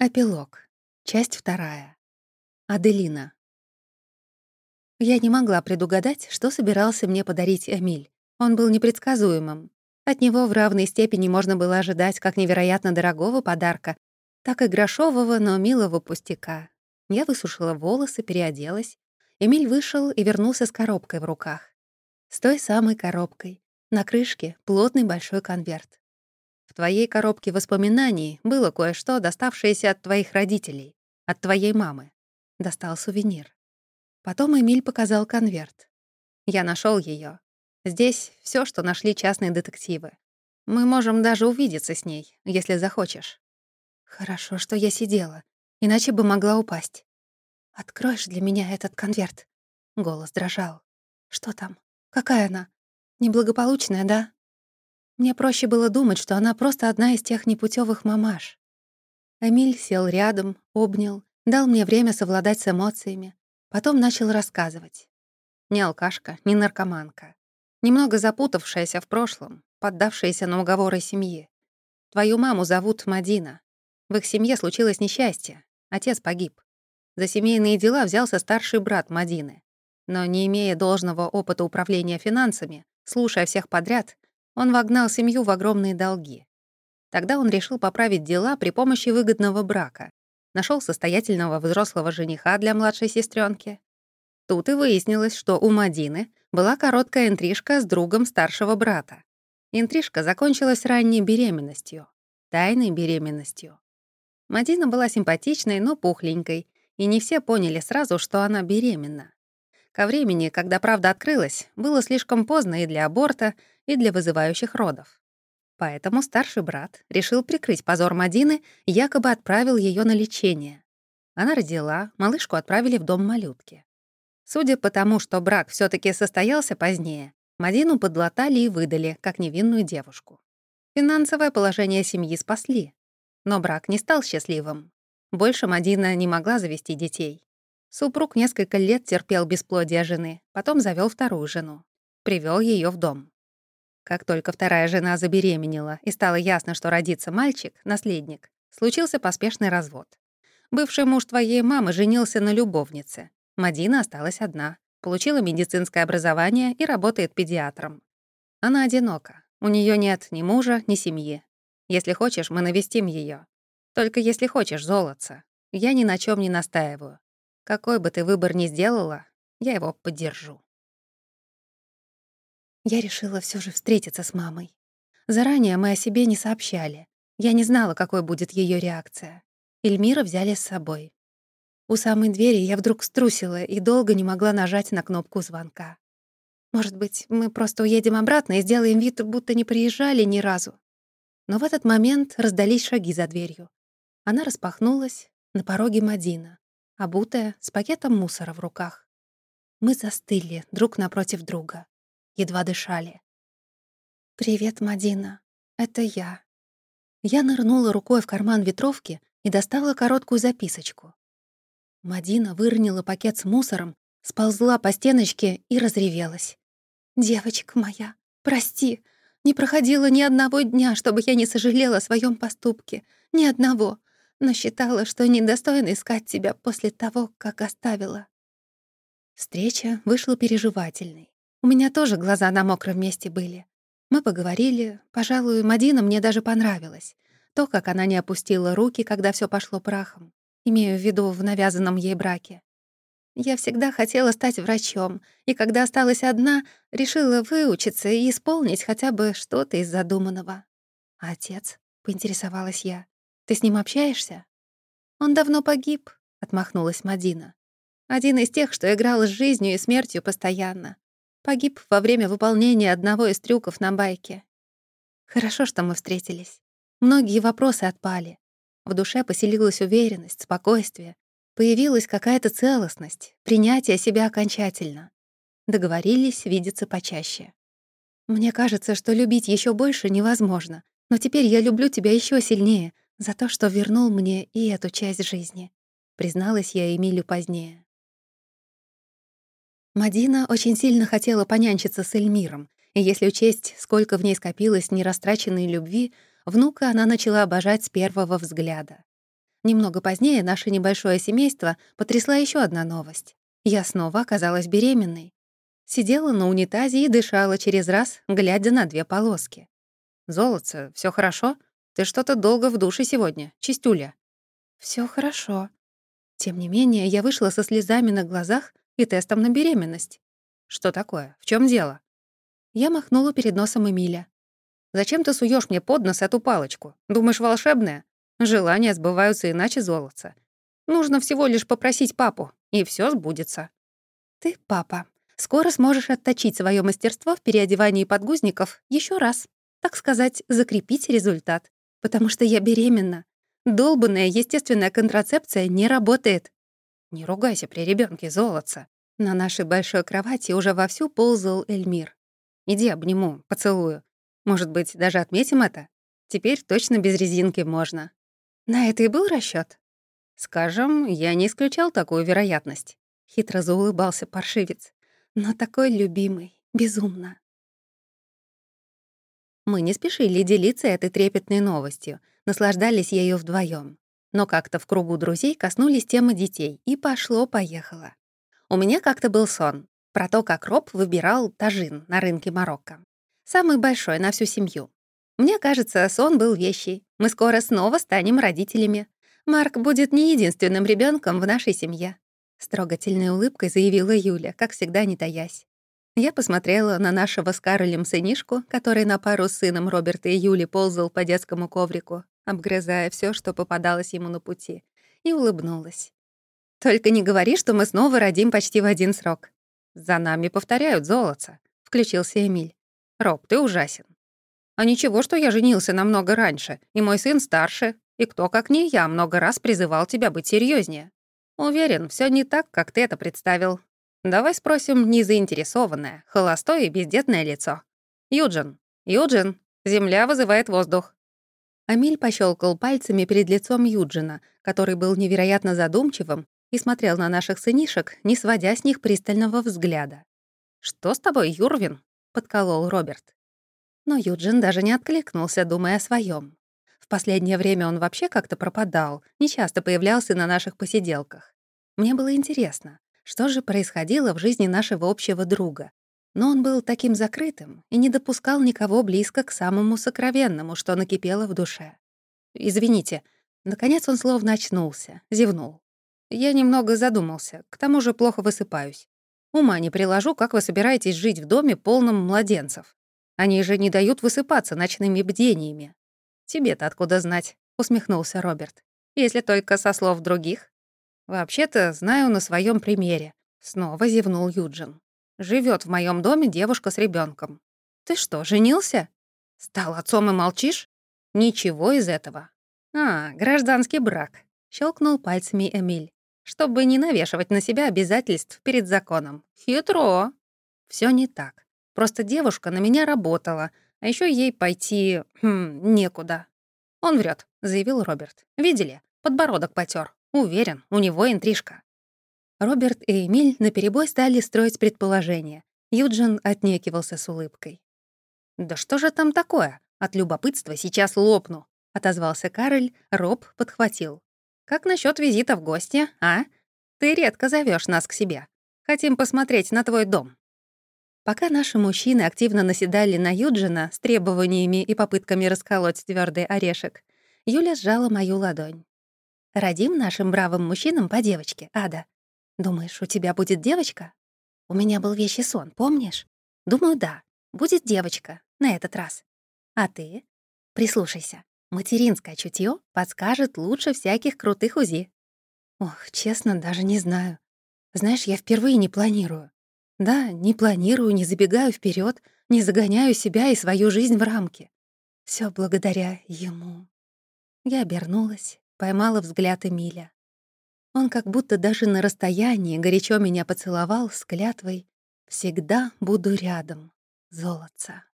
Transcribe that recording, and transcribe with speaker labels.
Speaker 1: Эпилог. Часть вторая. Аделина. Я не могла предугадать, что собирался мне подарить Эмиль. Он был непредсказуемым. От него в равной степени можно было ожидать как невероятно дорогого подарка, так и грошового, но милого пустяка. Я высушила волосы, переоделась. Эмиль вышел и вернулся с коробкой в руках. С той самой коробкой. На крышке плотный большой конверт. В твоей коробке воспоминаний было кое-что, доставшееся от твоих родителей, от твоей мамы. Достал сувенир. Потом Эмиль показал конверт. Я нашел ее. Здесь все, что нашли частные детективы. Мы можем даже увидеться с ней, если захочешь. Хорошо, что я сидела, иначе бы могла упасть. Откроешь для меня этот конверт? Голос дрожал. Что там? Какая она? Неблагополучная, да? Мне проще было думать, что она просто одна из тех непутевых мамаш. Эмиль сел рядом, обнял, дал мне время совладать с эмоциями, потом начал рассказывать. Не алкашка, не наркоманка. Немного запутавшаяся в прошлом, поддавшаяся на уговоры семьи. Твою маму зовут Мадина. В их семье случилось несчастье. Отец погиб. За семейные дела взялся старший брат Мадины. Но не имея должного опыта управления финансами, слушая всех подряд, он вогнал семью в огромные долги. Тогда он решил поправить дела при помощи выгодного брака. Нашел состоятельного взрослого жениха для младшей сестренки. Тут и выяснилось, что у Мадины была короткая интрижка с другом старшего брата. Интрижка закончилась ранней беременностью, тайной беременностью. Мадина была симпатичной, но пухленькой, и не все поняли сразу, что она беременна. Ко времени, когда правда открылась, было слишком поздно и для аборта, и для вызывающих родов. Поэтому старший брат решил прикрыть позор Мадины якобы отправил ее на лечение. Она родила, малышку отправили в дом малютки. Судя по тому, что брак все таки состоялся позднее, Мадину подлатали и выдали, как невинную девушку. Финансовое положение семьи спасли. Но брак не стал счастливым. Больше Мадина не могла завести детей. Супруг несколько лет терпел бесплодие жены, потом завел вторую жену. Привел ее в дом. Как только вторая жена забеременела и стало ясно, что родится мальчик, наследник, случился поспешный развод. Бывший муж твоей мамы женился на любовнице. Мадина осталась одна, получила медицинское образование и работает педиатром. Она одинока, у нее нет ни мужа, ни семьи. Если хочешь, мы навестим ее. Только если хочешь золотца. Я ни на чем не настаиваю. Какой бы ты выбор ни сделала, я его поддержу. Я решила все же встретиться с мамой. Заранее мы о себе не сообщали. Я не знала, какой будет ее реакция. Эльмира взяли с собой. У самой двери я вдруг струсила и долго не могла нажать на кнопку звонка. Может быть, мы просто уедем обратно и сделаем вид, будто не приезжали ни разу. Но в этот момент раздались шаги за дверью. Она распахнулась, на пороге Мадина, обутая, с пакетом мусора в руках. Мы застыли друг напротив друга едва дышали. «Привет, Мадина. Это я». Я нырнула рукой в карман ветровки и достала короткую записочку. Мадина выронила пакет с мусором, сползла по стеночке и разревелась. «Девочка моя, прости, не проходило ни одного дня, чтобы я не сожалела о своем поступке. Ни одного. Но считала, что недостойна искать тебя после того, как оставила». Встреча вышла переживательной. У меня тоже глаза на мокром месте были. Мы поговорили. Пожалуй, Мадина мне даже понравилась. То, как она не опустила руки, когда все пошло прахом. Имею в виду в навязанном ей браке. Я всегда хотела стать врачом, и когда осталась одна, решила выучиться и исполнить хотя бы что-то из задуманного. А отец, поинтересовалась я, ты с ним общаешься? Он давно погиб, отмахнулась Мадина. Один из тех, что играл с жизнью и смертью постоянно. Погиб во время выполнения одного из трюков на байке. Хорошо, что мы встретились. Многие вопросы отпали. В душе поселилась уверенность, спокойствие. Появилась какая-то целостность, принятие себя окончательно. Договорились видеться почаще. Мне кажется, что любить еще больше невозможно, но теперь я люблю тебя еще сильнее за то, что вернул мне и эту часть жизни, призналась я Эмилю позднее. Мадина очень сильно хотела понянчиться с Эльмиром, и если учесть, сколько в ней скопилось нерастраченной любви, внука она начала обожать с первого взгляда. Немного позднее наше небольшое семейство потрясла еще одна новость. Я снова оказалась беременной. Сидела на унитазе и дышала через раз, глядя на две полоски. «Золотце, все хорошо? Ты что-то долго в душе сегодня, чистюля». Все хорошо». Тем не менее, я вышла со слезами на глазах и тестом на беременность. «Что такое? В чем дело?» Я махнула перед носом Эмиля. «Зачем ты суешь мне под нос эту палочку? Думаешь, волшебная? Желания сбываются иначе золотца. Нужно всего лишь попросить папу, и все сбудется». «Ты, папа, скоро сможешь отточить свое мастерство в переодевании подгузников еще раз, так сказать, закрепить результат, потому что я беременна. Долбанная естественная контрацепция не работает». «Не ругайся при ребенке, золотца». На нашей большой кровати уже вовсю ползал Эльмир. «Иди обниму, поцелую. Может быть, даже отметим это? Теперь точно без резинки можно». На это и был расчет. Скажем, я не исключал такую вероятность. Хитро заулыбался паршивец. Но такой любимый, безумно. Мы не спешили делиться этой трепетной новостью, наслаждались ею вдвоем. Но как-то в кругу друзей коснулись темы детей, и пошло-поехало. У меня как-то был сон про то, как Роб выбирал тажин на рынке Марокко. Самый большой на всю семью. Мне кажется, сон был вещий. Мы скоро снова станем родителями. Марк будет не единственным ребенком в нашей семье. С трогательной улыбкой заявила Юля, как всегда не таясь. Я посмотрела на нашего с Каролем сынишку, который на пару с сыном Роберта и Юли ползал по детскому коврику, обгрызая все, что попадалось ему на пути, и улыбнулась. «Только не говори, что мы снова родим почти в один срок». «За нами повторяют золотце», — включился Эмиль. «Роб, ты ужасен. А ничего, что я женился намного раньше, и мой сын старше, и кто, как не я, много раз призывал тебя быть серьезнее. Уверен, все не так, как ты это представил. Давай спросим незаинтересованное, холостое и бездетное лицо. Юджин, Юджин, земля вызывает воздух. Амиль пощелкал пальцами перед лицом Юджина, который был невероятно задумчивым и смотрел на наших сынишек, не сводя с них пристального взгляда. «Что с тобой, Юрвин?» — подколол Роберт. Но Юджин даже не откликнулся, думая о своем. В последнее время он вообще как-то пропадал, нечасто появлялся на наших посиделках. Мне было интересно, что же происходило в жизни нашего общего друга. Но он был таким закрытым и не допускал никого близко к самому сокровенному, что накипело в душе. «Извините». Наконец он словно очнулся, зевнул. «Я немного задумался, к тому же плохо высыпаюсь. Ума не приложу, как вы собираетесь жить в доме, полном младенцев. Они же не дают высыпаться ночными бдениями. Тебе-то откуда знать?» — усмехнулся Роберт. «Если только со слов других». «Вообще-то знаю на своем примере», — снова зевнул Юджин. Живет в моем доме девушка с ребенком. Ты что, женился? Стал отцом и молчишь? Ничего из этого. А, гражданский брак. Щелкнул пальцами Эмиль. Чтобы не навешивать на себя обязательств перед законом. Хитро. Все не так. Просто девушка на меня работала, а еще ей пойти хм, некуда. Он врет, заявил Роберт. Видели? Подбородок потер. Уверен, у него интрижка. Роберт и Эмиль наперебой стали строить предположения. Юджин отнекивался с улыбкой. «Да что же там такое? От любопытства сейчас лопну», — отозвался Кароль, Роб подхватил. «Как насчет визита в гости, а? Ты редко зовешь нас к себе. Хотим посмотреть на твой дом». Пока наши мужчины активно наседали на Юджина с требованиями и попытками расколоть твердый орешек, Юля сжала мою ладонь. «Родим нашим бравым мужчинам по девочке, Ада. Думаешь, у тебя будет девочка? У меня был вещий сон, помнишь? Думаю, да, будет девочка на этот раз. А ты? Прислушайся. Материнское чутье подскажет лучше всяких крутых УЗИ. Ох, честно, даже не знаю. Знаешь, я впервые не планирую. Да, не планирую, не забегаю вперед, не загоняю себя и свою жизнь в рамки. Все благодаря ему. Я обернулась, поймала взгляд Эмиля. Он как будто даже на расстоянии горячо меня поцеловал с клятвой «Всегда буду рядом, золотца».